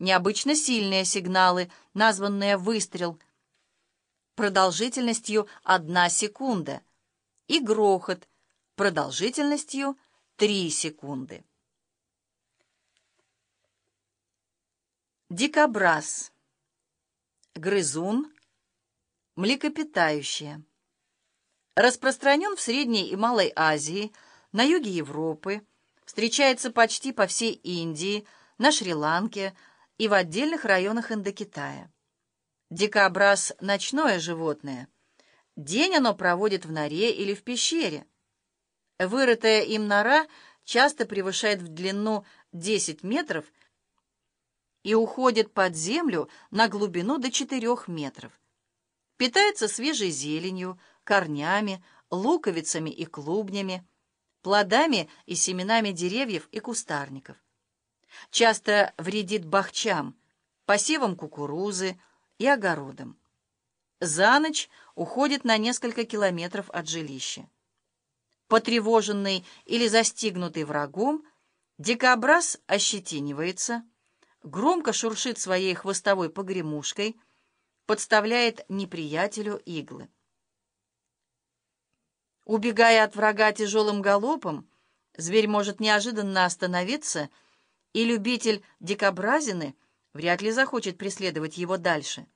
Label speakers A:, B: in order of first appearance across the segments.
A: необычно сильные сигналы, названные «выстрел», продолжительностью 1 секунда, и грохот продолжительностью 3 секунды. Дикобраз. Грызун. Млекопитающее. Распространен в Средней и Малой Азии, на юге Европы, встречается почти по всей Индии, на Шри-Ланке и в отдельных районах Индокитая. Дикобраз – ночное животное. День оно проводит в норе или в пещере. Вырытая им нора часто превышает в длину 10 метров и уходит под землю на глубину до 4 метров. Питается свежей зеленью, корнями, луковицами и клубнями, плодами и семенами деревьев и кустарников. Часто вредит бахчам, посевам кукурузы и огородам. За ночь уходит на несколько километров от жилища. Потревоженный или застигнутый врагом, дикобраз ощетинивается, громко шуршит своей хвостовой погремушкой, подставляет неприятелю иглы. Убегая от врага тяжелым галопом, зверь может неожиданно остановиться, и любитель дикобразины вряд ли захочет преследовать его дальше.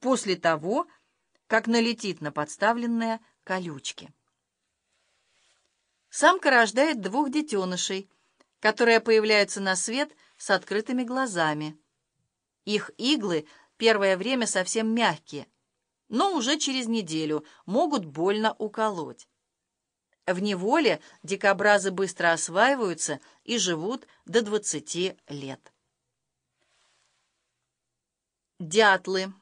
A: После того, как налетит на подставленные колючки. Самка рождает двух детенышей, которые появляются на свет с открытыми глазами. Их иглы первое время совсем мягкие, но уже через неделю могут больно уколоть. В неволе дикобразы быстро осваиваются и живут до 20 лет. Дятлы.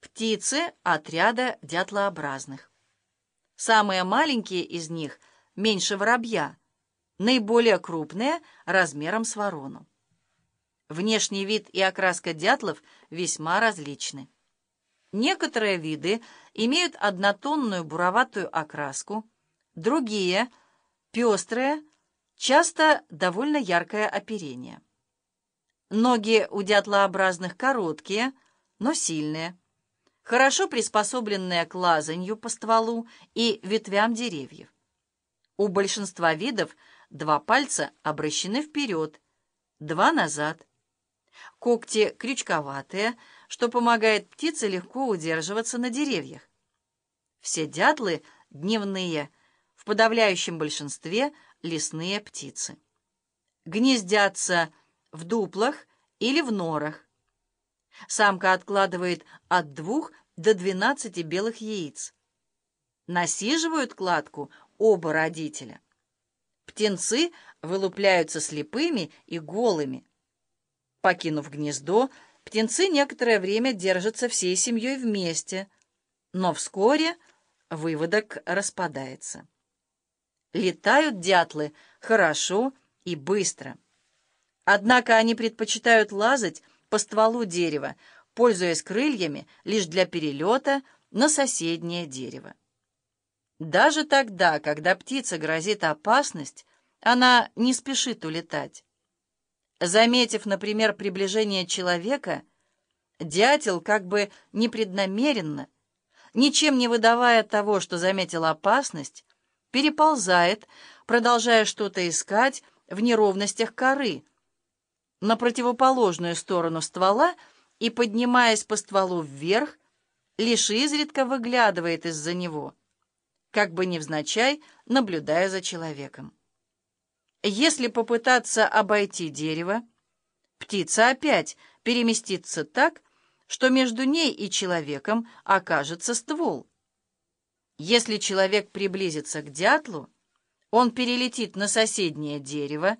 A: Птицы отряда дятлообразных. Самые маленькие из них меньше воробья, наиболее крупные размером с ворону. Внешний вид и окраска дятлов весьма различны. Некоторые виды имеют однотонную буроватую окраску, другие — пестрые, часто довольно яркое оперение. Ноги у дятлообразных короткие, но сильные, хорошо приспособленные к лазанью по стволу и ветвям деревьев. У большинства видов два пальца обращены вперед, два назад. Когти крючковатые — что помогает птице легко удерживаться на деревьях. Все дятлы дневные, подавляющем большинстве лесные птицы. Гнездятся в дуплах или в норах. Самка откладывает от двух до двенадцати белых яиц. Насиживают кладку оба родителя. Птенцы вылупляются слепыми и голыми. Покинув гнездо, Птенцы некоторое время держатся всей семьей вместе, но вскоре выводок распадается. Летают дятлы хорошо и быстро. Однако они предпочитают лазать по стволу дерева, пользуясь крыльями лишь для перелета на соседнее дерево. Даже тогда, когда птица грозит опасность, она не спешит улетать. Заметив, например, приближение человека, дятел как бы непреднамеренно, ничем не выдавая того, что заметил опасность, переползает, продолжая что-то искать в неровностях коры, на противоположную сторону ствола и, поднимаясь по стволу вверх, лишь изредка выглядывает из-за него, как бы невзначай наблюдая за человеком. Если попытаться обойти дерево, птица опять переместится так, что между ней и человеком окажется ствол. Если человек приблизится к дятлу, он перелетит на соседнее дерево,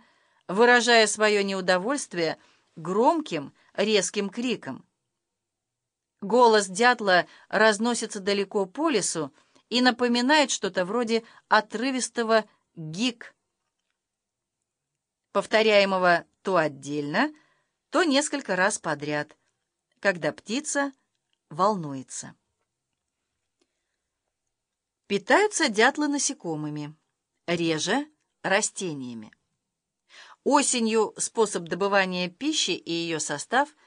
A: выражая свое неудовольствие громким, резким криком. Голос дятла разносится далеко по лесу и напоминает что-то вроде отрывистого «гик» повторяемого то отдельно, то несколько раз подряд, когда птица волнуется. Питаются дятлы насекомыми, реже растениями. Осенью способ добывания пищи и ее состав